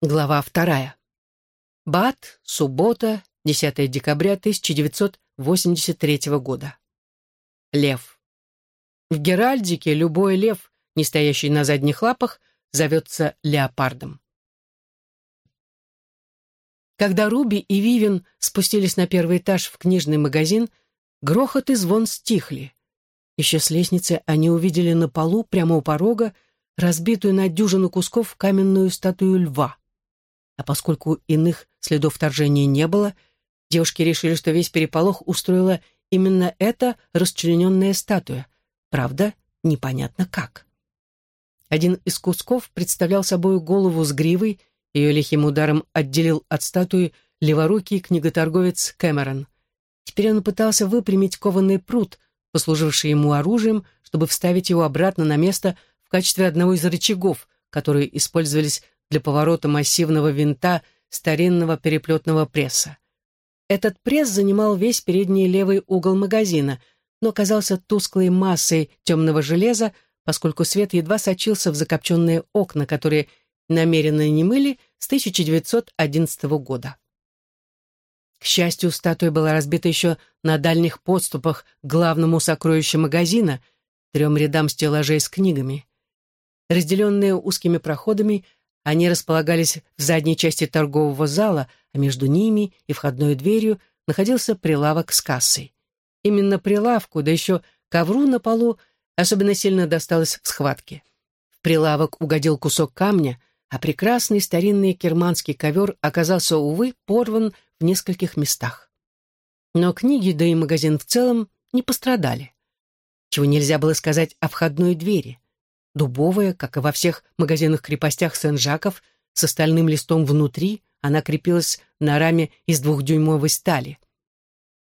Глава вторая. Бат, суббота, 10 декабря 1983 года. Лев. В Геральдике любой лев, не стоящий на задних лапах, зовется леопардом. Когда Руби и Вивен спустились на первый этаж в книжный магазин, грохот и звон стихли. Еще с лестницы они увидели на полу, прямо у порога, разбитую на дюжину кусков каменную статую льва. А поскольку иных следов вторжения не было, девушки решили, что весь переполох устроила именно эта расчлененная статуя. Правда, непонятно как. Один из кусков представлял собой голову с гривой, ее лихим ударом отделил от статуи леворукий книготорговец Кэмерон. Теперь он пытался выпрямить кованный пруд, послуживший ему оружием, чтобы вставить его обратно на место в качестве одного из рычагов, которые использовались для поворота массивного винта старинного переплетного пресса. Этот пресс занимал весь передний левый угол магазина, но казался тусклой массой темного железа, поскольку свет едва сочился в закопченные окна, которые намеренно не мыли с 1911 года. К счастью, статуя была разбита еще на дальних подступах к главному сокровищу магазина, трем рядам стеллажей с книгами. Разделенные узкими проходами, они располагались в задней части торгового зала, а между ними и входной дверью находился прилавок с кассой. Именно прилавку, да еще ковру на полу, особенно сильно досталось в схватке. В прилавок угодил кусок камня, а прекрасный старинный керманский ковер оказался, увы, порван в нескольких местах. Но книги, да и магазин в целом, не пострадали. Чего нельзя было сказать о входной двери дубовая, как и во всех магазинах-крепостях Сен-Жаков, с остальным листом внутри, она крепилась на раме из двухдюймовой стали.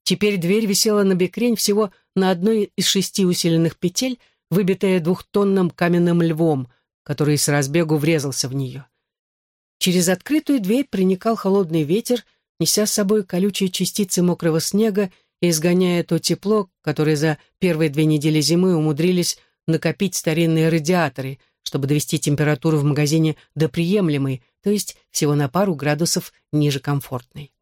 Теперь дверь висела на бекрень всего на одной из шести усиленных петель, выбитая двухтонным каменным львом, который с разбегу врезался в нее. Через открытую дверь проникал холодный ветер, неся с собой колючие частицы мокрого снега и изгоняя то тепло, которое за первые две недели зимы умудрились накопить старинные радиаторы, чтобы довести температуру в магазине до приемлемой, то есть всего на пару градусов ниже комфортной.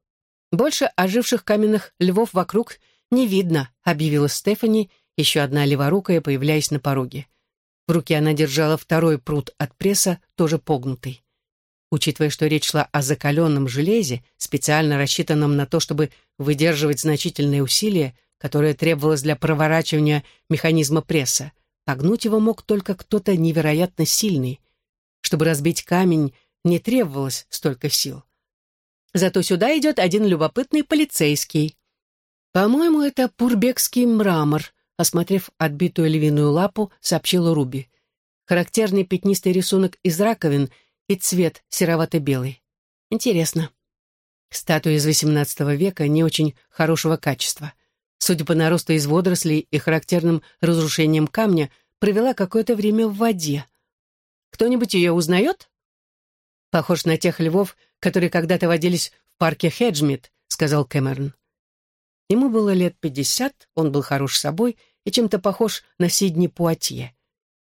«Больше оживших каменных львов вокруг не видно», объявила Стефани, еще одна леворукая, появляясь на пороге. В руке она держала второй пруд от пресса, тоже погнутый. Учитывая, что речь шла о закаленном железе, специально рассчитанном на то, чтобы выдерживать значительные усилия, которое требовалось для проворачивания механизма пресса, Погнуть его мог только кто-то невероятно сильный. Чтобы разбить камень, не требовалось столько сил. Зато сюда идет один любопытный полицейский. «По-моему, это пурбекский мрамор», осмотрев отбитую львиную лапу, сообщила Руби. Характерный пятнистый рисунок из раковин и цвет серовато-белый. Интересно. Статуя из XVIII века не очень хорошего качества судя по наросту из водорослей и характерным разрушениям камня, провела какое-то время в воде. Кто-нибудь ее узнает? Похож на тех львов, которые когда-то водились в парке Хеджмит, сказал Кэмерон. Ему было лет пятьдесят, он был хорош собой и чем-то похож на Сидни Пуатье.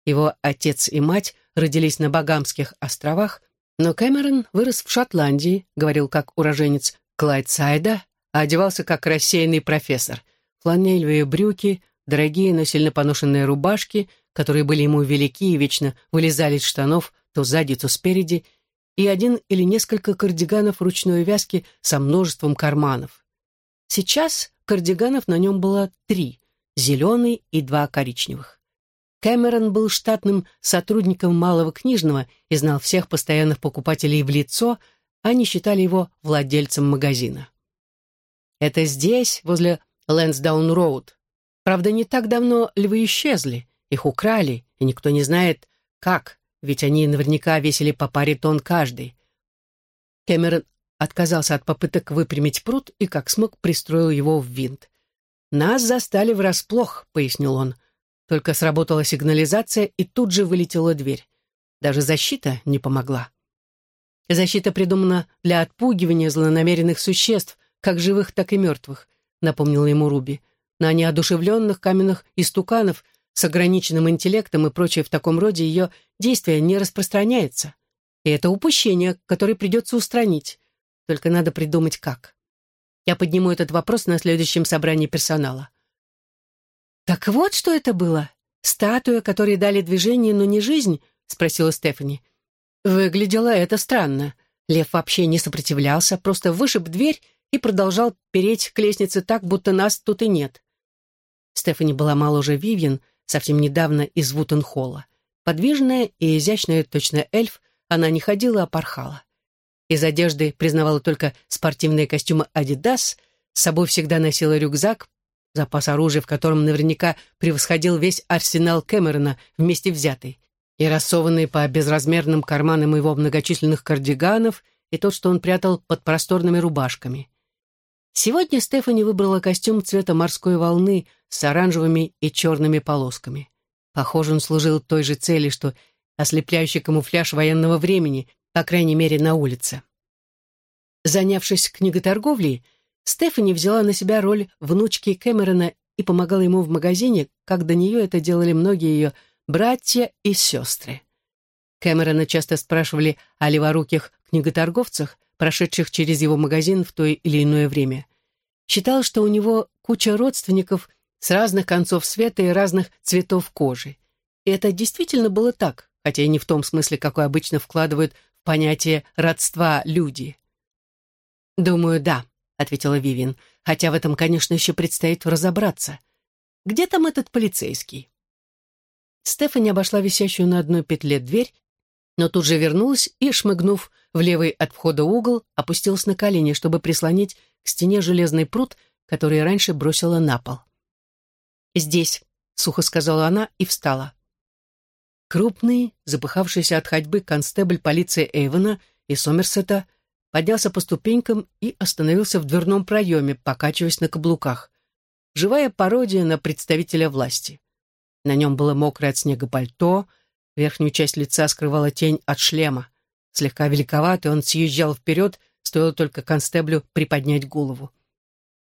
Его отец и мать родились на Багамских островах, но Кэмерон вырос в Шотландии, говорил как уроженец Клайдсайда, а одевался как рассеянный профессор — фланелевые брюки, дорогие, но сильно поношенные рубашки, которые были ему велики и вечно вылезали из штанов то сзади, то спереди, и один или несколько кардиганов ручной вязки со множеством карманов. Сейчас кардиганов на нем было три — зеленый и два коричневых. Кэмерон был штатным сотрудником малого книжного и знал всех постоянных покупателей в лицо, они считали его владельцем магазина. Это здесь, возле Лэнсдаун-Роуд. Правда, не так давно львы исчезли, их украли, и никто не знает, как, ведь они наверняка весили по паре тонн каждый. Кэмерон отказался от попыток выпрямить пруд и как смог пристроил его в винт. «Нас застали врасплох», — пояснил он. Только сработала сигнализация, и тут же вылетела дверь. Даже защита не помогла. Защита придумана для отпугивания злонамеренных существ, как живых, так и мертвых напомнила ему Руби, на неодушевленных каменных истуканов с ограниченным интеллектом и прочее в таком роде ее действие не распространяется. И это упущение, которое придется устранить. Только надо придумать, как. Я подниму этот вопрос на следующем собрании персонала. «Так вот, что это было? Статуя, которой дали движение, но не жизнь?» — спросила Стефани. Выглядело это странно. Лев вообще не сопротивлялся, просто вышиб дверь и продолжал переть к лестнице так, будто нас тут и нет. Стефани была моложе Вивьен, совсем недавно из Вутенхолла. Подвижная и изящная, точно эльф, она не ходила, а порхала. Из одежды признавала только спортивные костюмы «Адидас», с собой всегда носила рюкзак, запас оружия в котором наверняка превосходил весь арсенал Кэмерона вместе взятый, и рассованный по безразмерным карманам его многочисленных кардиганов, и тот, что он прятал под просторными рубашками. Сегодня Стефани выбрала костюм цвета морской волны с оранжевыми и черными полосками. Похоже, он служил той же цели, что ослепляющий камуфляж военного времени, по крайней мере, на улице. Занявшись книготорговлей, Стефани взяла на себя роль внучки Кэмерона и помогала ему в магазине, как до нее это делали многие ее братья и сестры. Кэмерона часто спрашивали о леворуких книготорговцах, прошедших через его магазин в то или иное время. Считал, что у него куча родственников с разных концов света и разных цветов кожи. И это действительно было так, хотя и не в том смысле, какой обычно вкладывают в понятие родства люди. «Думаю, да», — ответила Вивин, «хотя в этом, конечно, еще предстоит разобраться. Где там этот полицейский?» Стефани обошла висящую на одной петле дверь, но тут же вернулась и, шмыгнув в левый от входа угол, опустилась на колени, чтобы прислонить к стене железный пруд, который раньше бросила на пол. «Здесь», — сухо сказала она и встала. Крупный, запыхавшийся от ходьбы констебль полиции Эйвена и Сомерсета поднялся по ступенькам и остановился в дверном проеме, покачиваясь на каблуках. Живая пародия на представителя власти. На нем было мокрое от снега пальто, верхнюю часть лица скрывала тень от шлема. Слегка великоватый, он съезжал вперед, стоило только констеблю приподнять голову.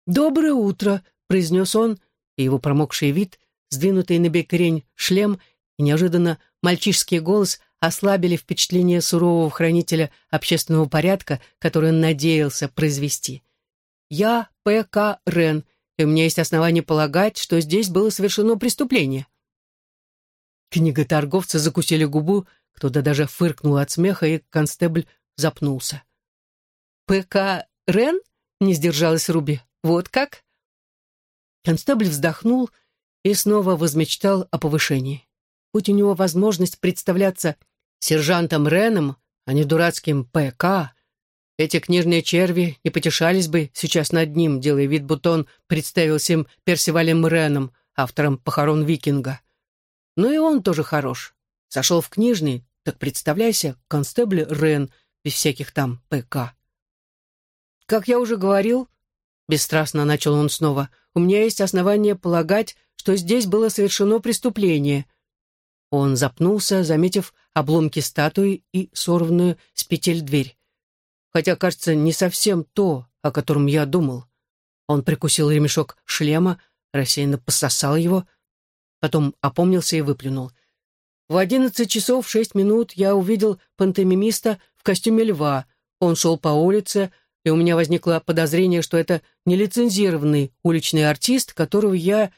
«Доброе утро», — произнес он, и его промокший вид, сдвинутый на бекрень шлем и неожиданно мальчишский голос ослабили впечатление сурового хранителя общественного порядка, который он надеялся произвести. «Я П.К. Рен, и у меня есть основания полагать, что здесь было совершено преступление». Книготорговцы закусили губу, кто-то даже фыркнул от смеха, и констебль запнулся. «ПК Рен?» — не сдержалась Руби. «Вот как?» Констебль вздохнул и снова возмечтал о повышении. Будь у него возможность представляться сержантом Реном, а не дурацким ПК, эти книжные черви не потешались бы сейчас над ним, делая вид, будто он представился им Персивалем Реном, автором «Похорон викинга». Но и он тоже хорош. Сошел в книжный, так представляйся, констебль Рен, без всяких там ПК. Как я уже говорил, бесстрастно начал он снова, у меня есть основания полагать, что здесь было совершено преступление. Он запнулся, заметив обломки статуи и сорванную с петель дверь. Хотя, кажется, не совсем то, о котором я думал. Он прикусил ремешок шлема, рассеянно пососал его, потом опомнился и выплюнул. В одиннадцать часов шесть минут я увидел пантомимиста в костюме льва. Он шел по улице, и у меня возникло подозрение, что это нелицензированный уличный артист, которого я...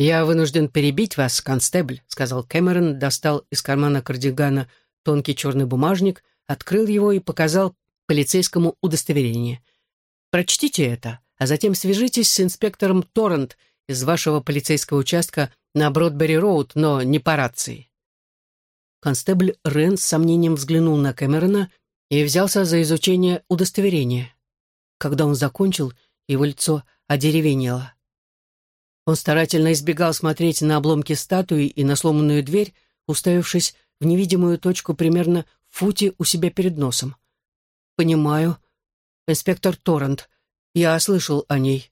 «Я вынужден перебить вас, констебль», — сказал Кэмерон, достал из кармана кардигана тонкий черный бумажник, открыл его и показал полицейскому удостоверение. «Прочтите это, а затем свяжитесь с инспектором Торрент из вашего полицейского участка на Бродбери-Роуд, но не по рации». Констебль Рен с сомнением взглянул на Кэмерона и взялся за изучение удостоверения. Когда он закончил, его лицо одеревенело. Он старательно избегал смотреть на обломки статуи и на сломанную дверь, уставившись в невидимую точку примерно в футе у себя перед носом. «Понимаю. Инспектор Торрент. Я слышал о ней».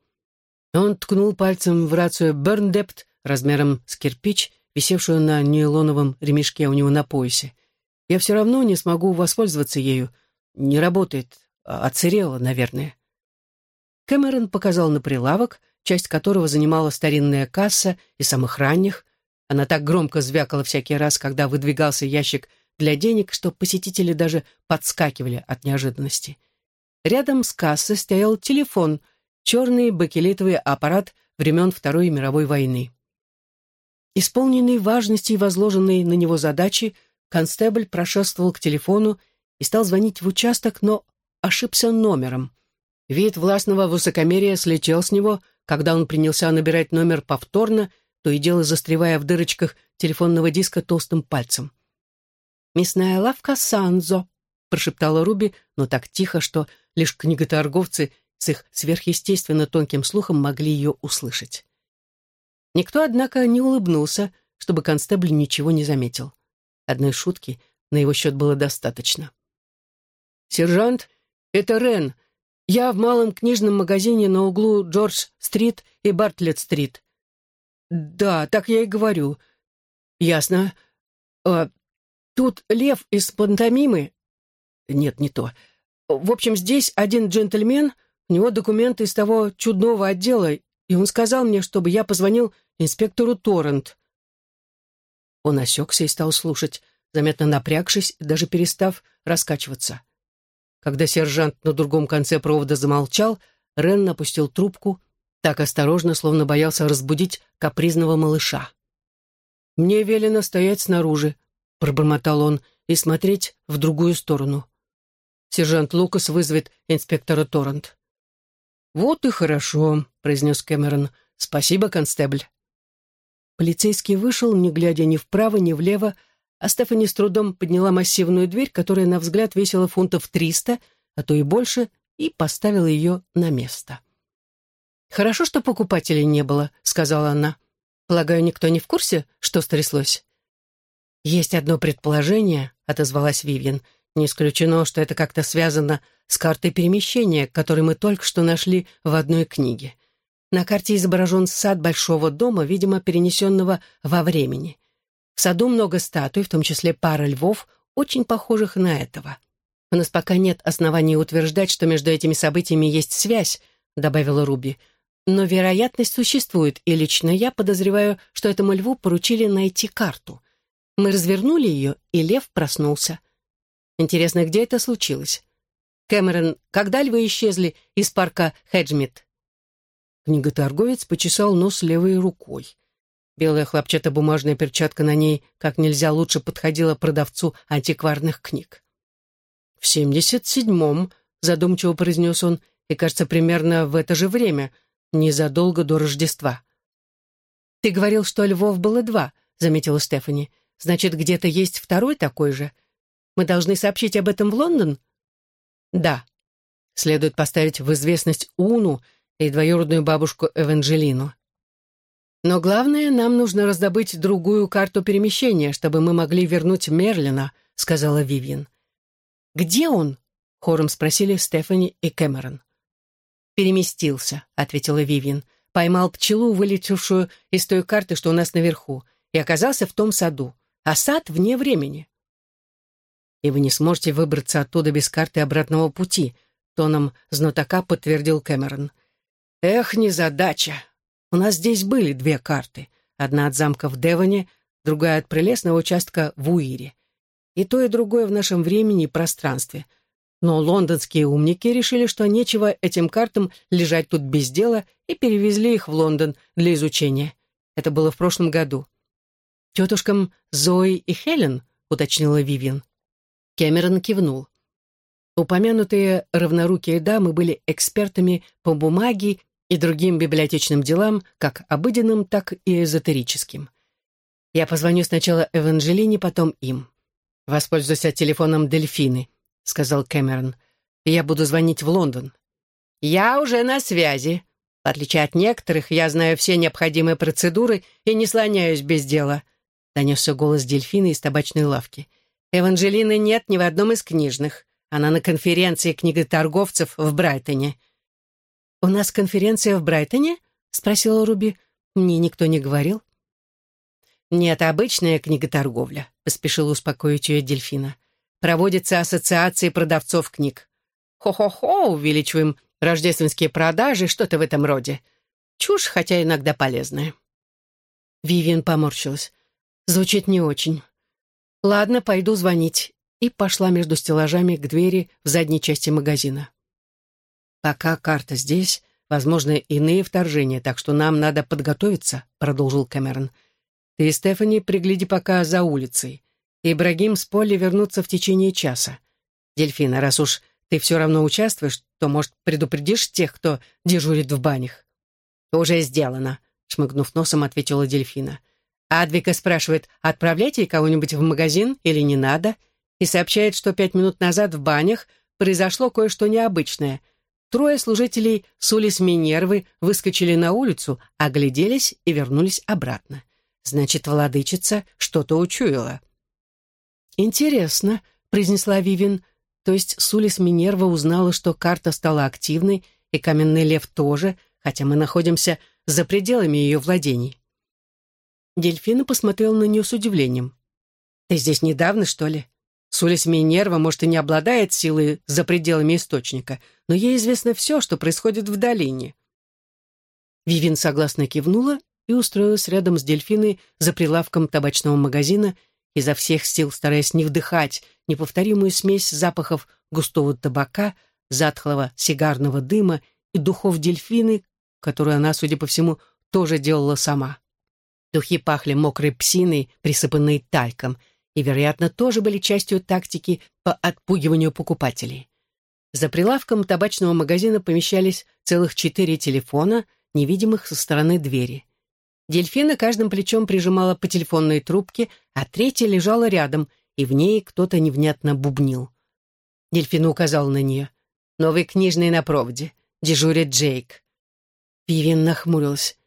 Он ткнул пальцем в рацию «Берндепт» размером с кирпич, висевшую на нейлоновом ремешке у него на поясе. «Я все равно не смогу воспользоваться ею. Не работает. Отсырела, наверное». Кэмерон показал на прилавок, часть которого занимала старинная касса и самых ранних. Она так громко звякала всякий раз, когда выдвигался ящик для денег, что посетители даже подскакивали от неожиданности. Рядом с кассой стоял телефон, черный бакелитовый аппарат времен Второй мировой войны. Исполненный важности и возложенной на него задачи, констебль прошествовал к телефону и стал звонить в участок, но ошибся номером. Вид властного высокомерия слетел с него, когда он принялся набирать номер повторно, то и дело застревая в дырочках телефонного диска толстым пальцем. «Мясная лавка Санзо», — прошептала Руби, но так тихо, что лишь книготорговцы с их сверхъестественно тонким слухом могли ее услышать. Никто, однако, не улыбнулся, чтобы констебль ничего не заметил. Одной шутки на его счет было достаточно. «Сержант, это Рен. Я в малом книжном магазине на углу Джордж-стрит и Бартлетт-стрит». «Да, так я и говорю». «Ясно. А, тут Лев из пантомимы?» «Нет, не то. В общем, здесь один джентльмен, у него документы из того чудного отдела, и он сказал мне, чтобы я позвонил инспектору Торрент». Он осекся и стал слушать, заметно напрягшись, даже перестав раскачиваться. Когда сержант на другом конце провода замолчал, Рен опустил трубку, так осторожно, словно боялся разбудить капризного малыша. «Мне велено стоять снаружи», — пробормотал он, — «и смотреть в другую сторону. Сержант Лукас вызовет инспектора Торрент». «Вот и хорошо», — произнес Кэмерон. «Спасибо, констебль». Полицейский вышел, не глядя ни вправо, ни влево, а Стефани с трудом подняла массивную дверь, которая, на взгляд, весила фунтов триста, а то и больше, и поставила ее на место. «Хорошо, что покупателей не было», — сказала она. «Полагаю, никто не в курсе, что стряслось?» «Есть одно предположение», — отозвалась Вивьен. «Не исключено, что это как-то связано с картой перемещения, которую мы только что нашли в одной книге. На карте изображен сад большого дома, видимо, перенесенного во времени. В саду много статуй, в том числе пара львов, очень похожих на этого. У нас пока нет оснований утверждать, что между этими событиями есть связь, добавила Руби. Но вероятность существует, и лично я подозреваю, что этому льву поручили найти карту. Мы развернули ее, и лев проснулся. Интересно, где это случилось? Кэмерон, когда львы исчезли из парка Хеджмит? Книготорговец почесал нос левой рукой. Белая хлопчатобумажная перчатка на ней как нельзя лучше подходила продавцу антикварных книг. «В семьдесят седьмом», — задумчиво произнес он, и, кажется, примерно в это же время, незадолго до Рождества. «Ты говорил, что львов было два», — заметила Стефани. «Значит, где-то есть второй такой же. Мы должны сообщить об этом в Лондон?» «Да. Следует поставить в известность Уну и двоюродную бабушку Эванжелину. Но главное, нам нужно раздобыть другую карту перемещения, чтобы мы могли вернуть Мерлина», — сказала Вивьен. «Где он?» — хором спросили Стефани и Кэмерон. «Переместился», — ответила Вивьен. «Поймал пчелу, вылетевшую из той карты, что у нас наверху, и оказался в том саду. А сад вне времени». «И вы не сможете выбраться оттуда без карты обратного пути», — тоном знатока подтвердил Кэмерон. «Эх, незадача!» У нас здесь были две карты. Одна от замка в Девоне, другая от прелестного участка в Уире. И то, и другое в нашем времени и пространстве. Но лондонские умники решили, что нечего этим картам лежать тут без дела, и перевезли их в Лондон для изучения. Это было в прошлом году. «Тетушкам Зои и Хелен?» — уточнила Вивиан. Кэмерон кивнул. Упомянутые равнорукие дамы были экспертами по бумаге и другим библиотечным делам, как обыденным, так и эзотерическим. Я позвоню сначала Эванжелине, потом им. «Воспользуйся телефоном Дельфины», — сказал Кэмерон. «Я буду звонить в Лондон». «Я уже на связи. В отличие от некоторых, я знаю все необходимые процедуры и не слоняюсь без дела», — донесся голос Дельфины из табачной лавки. «Эванжелины нет ни в одном из книжных. Она на конференции книготорговцев в Брайтоне. «У нас конференция в Брайтоне?» — спросила Руби. «Мне никто не говорил». «Нет, обычная книготорговля», — поспешила успокоить ее дельфина. «Проводится ассоциация продавцов книг. Хо-хо-хо, увеличиваем рождественские продажи, что-то в этом роде. Чушь, хотя иногда полезная». Вивиан поморщилась. «Звучит не очень. «Ладно, пойду звонить», и пошла между стеллажами к двери в задней части магазина. «Пока карта здесь, возможны иные вторжения, так что нам надо подготовиться», — продолжил Кэмерон. «Ты, Стефани, пригляди пока за улицей. Ибрагим с Полли вернутся в течение часа. Дельфина, раз уж ты все равно участвуешь, то, может, предупредишь тех, кто дежурит в банях?» «Уже сделано», — шмыгнув носом, ответила Дельфина. Адвика спрашивает, отправлять ей кого-нибудь в магазин или не надо, и сообщает, что пять минут назад в банях произошло кое-что необычное. Трое служителей Сулис Минервы выскочили на улицу, огляделись и вернулись обратно. Значит, владычица что-то учуяла. «Интересно», — произнесла Вивин, то есть Сулис Минерва узнала, что карта стала активной, и каменный лев тоже, хотя мы находимся за пределами ее владений. Дельфина посмотрела на нее с удивлением. «Ты здесь недавно, что ли? Сулис Минерва, может, и не обладает силой за пределами источника, но ей известно все, что происходит в долине». Вивин согласно кивнула и устроилась рядом с дельфиной за прилавком табачного магазина, изо всех сил стараясь не вдыхать неповторимую смесь запахов густого табака, затхлого сигарного дыма и духов дельфины, которую она, судя по всему, тоже делала сама. Духи пахли мокрой псиной, присыпанной тальком, и, вероятно, тоже были частью тактики по отпугиванию покупателей. За прилавком табачного магазина помещались целых четыре телефона, невидимых со стороны двери. Дельфина каждым плечом прижимала по телефонной трубке, а третья лежала рядом, и в ней кто-то невнятно бубнил. Дельфина указал на нее. «Новый книжный на проводе. Дежурит Джейк». Вивиан нахмурилась.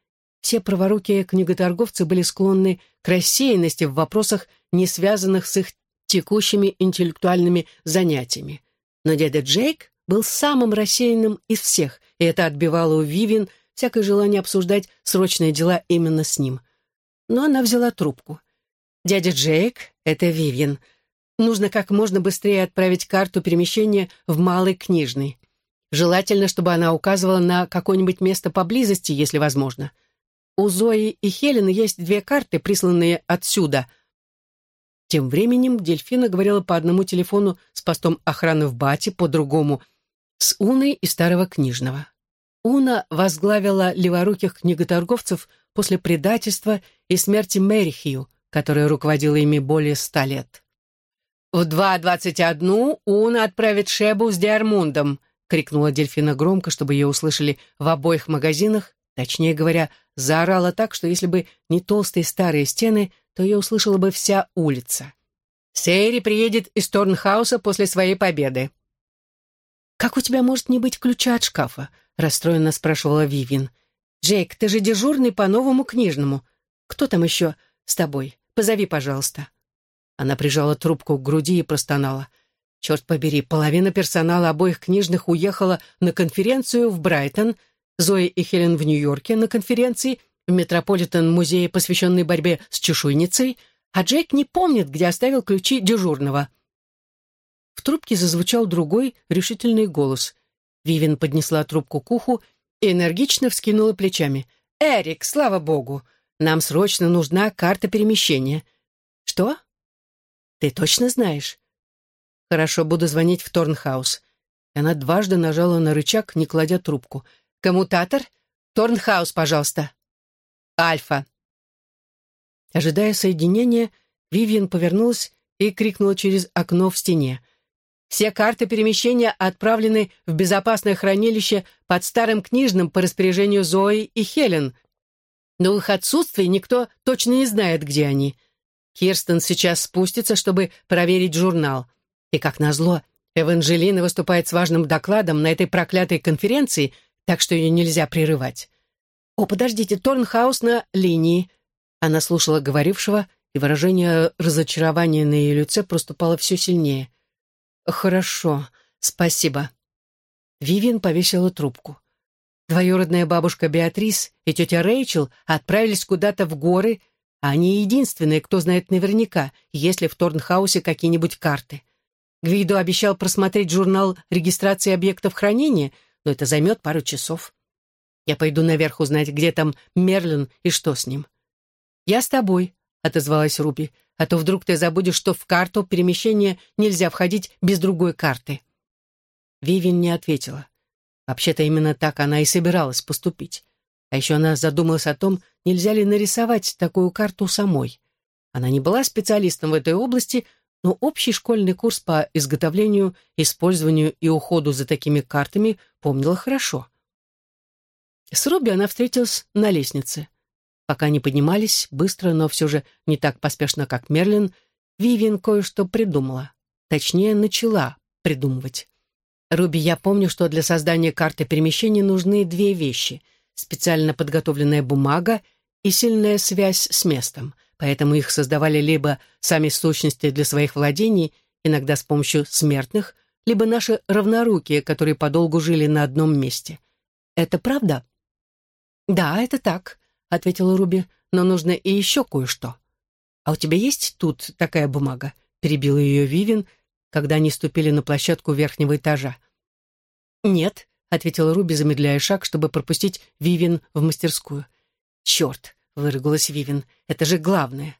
Все праворукие книготорговцы были склонны к рассеянности в вопросах, не связанных с их текущими интеллектуальными занятиями. Но дядя Джейк был самым рассеянным из всех, и это отбивало у Вивин всякое желание обсуждать срочные дела именно с ним. Но она взяла трубку. «Дядя Джейк, это Вивин. Нужно как можно быстрее отправить карту перемещения в Малый Книжный. Желательно, чтобы она указывала на какое-нибудь место поблизости, если возможно. У Зои и Хелены есть две карты, присланные отсюда. Тем временем Дельфина говорила по одному телефону с постом охраны в Бате, по другому — с Уной и Старого Книжного. Уна возглавила леворуких книготорговцев после предательства и смерти Мэрихью, которая руководила ими более ста лет. «В 2.21 Уна отправит Шебу с Диармундом», — крикнула Дельфина громко, чтобы ее услышали в обоих магазинах, Точнее говоря, заорала так, что если бы не толстые старые стены, то ее услышала бы вся улица. «Сейри приедет из Торнхауса после своей победы». «Как у тебя может не быть ключа от шкафа?» — расстроенно спрашивала Вивин. «Джейк, ты же дежурный по новому книжному. Кто там еще с тобой? Позови, пожалуйста». Она прижала трубку к груди и простонала. «Черт побери, половина персонала обоих книжных уехала на конференцию в Брайтон — Зои и Хелен в Нью-Йорке на конференции в Метрополитен-музее, посвященной борьбе с чешуйницей, а Джейк не помнит, где оставил ключи дежурного. В трубке зазвучал другой решительный голос. Вивен поднесла трубку к уху и энергично вскинула плечами. «Эрик, слава богу! Нам срочно нужна карта перемещения». «Что?» «Ты точно знаешь?» «Хорошо, буду звонить в Торнхаус». Она дважды нажала на рычаг, не кладя трубку — Коммутатор? Торнхаус, пожалуйста. Альфа. Ожидая соединения, Вивиан повернулась и крикнула через окно в стене. «Все карты перемещения отправлены в безопасное хранилище под старым книжным по распоряжению Зои и Хелен. Но в их отсутствии никто точно не знает, где они. Кирстен сейчас спустится, чтобы проверить журнал. И, как назло, Эванжелина выступает с важным докладом на этой проклятой конференции — так что ее нельзя прерывать. «О, подождите, Торнхаус на линии!» Она слушала говорившего, и выражение разочарования на ее лице проступало все сильнее. «Хорошо, спасибо». Вивин повесила трубку. Двоюродная бабушка Беатрис и тетя Рэйчел отправились куда-то в горы, а они единственные, кто знает наверняка, есть ли в Торнхаусе какие-нибудь карты. Гвидо обещал просмотреть журнал регистрации объектов хранения — но это займет пару часов. Я пойду наверх узнать, где там Мерлин и что с ним. «Я с тобой», — отозвалась Рупи. а то вдруг ты забудешь, что в карту перемещения нельзя входить без другой карты». Вивин не ответила. Вообще-то именно так она и собиралась поступить. А еще она задумалась о том, нельзя ли нарисовать такую карту самой. Она не была специалистом в этой области, но общий школьный курс по изготовлению, использованию и уходу за такими картами помнила хорошо. С Робби она встретилась на лестнице. Пока они поднимались, быстро, но все же не так поспешно, как Мерлин, Вивиан кое-что придумала. Точнее, начала придумывать. «Руби, я помню, что для создания карты перемещения нужны две вещи — специально подготовленная бумага и сильная связь с местом, поэтому их создавали либо сами сущности для своих владений, иногда с помощью смертных, либо наши равнорукие, которые подолгу жили на одном месте. Это правда?» «Да, это так», — ответила Руби, «но нужно и еще кое-что». «А у тебя есть тут такая бумага?» — перебила ее Вивин, когда они ступили на площадку верхнего этажа. «Нет», — ответила Руби, замедляя шаг, чтобы пропустить Вивин в мастерскую. «Черт!» — выругалась Вивин. «Это же главное!»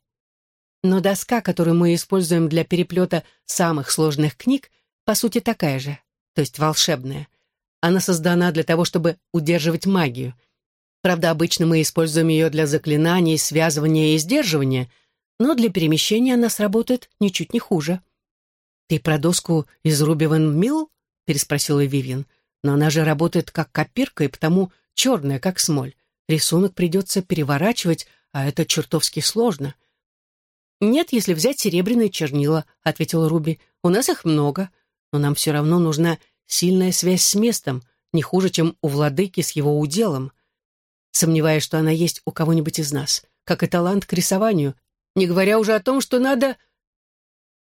Но доска, которую мы используем для переплета самых сложных книг, по сути такая же, то есть волшебная. Она создана для того, чтобы удерживать магию. Правда, обычно мы используем ее для заклинаний, связывания и сдерживания, но для перемещения она сработает ничуть не хуже. «Ты про доску из Рубивен Милл?» — переспросила Вивиан. «Но она же работает как копирка и потому черная, как смоль. Рисунок придется переворачивать, а это чертовски сложно». «Нет, если взять серебряные чернила», — ответила Руби. «У нас их много, но нам все равно нужна сильная связь с местом, не хуже, чем у владыки с его уделом. Сомневаюсь, что она есть у кого-нибудь из нас, как и талант к рисованию, не говоря уже о том, что надо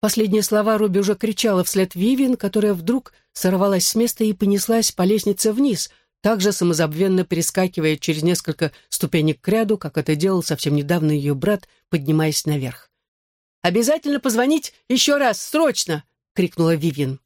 Последние слова Руби уже кричала вслед Вивин, которая вдруг сорвалась с места и понеслась по лестнице вниз, также самозабвенно перескакивая через несколько ступенек к ряду, как это делал совсем недавно ее брат, поднимаясь наверх. «Обязательно позвонить еще раз, срочно!» — крикнула Вивин.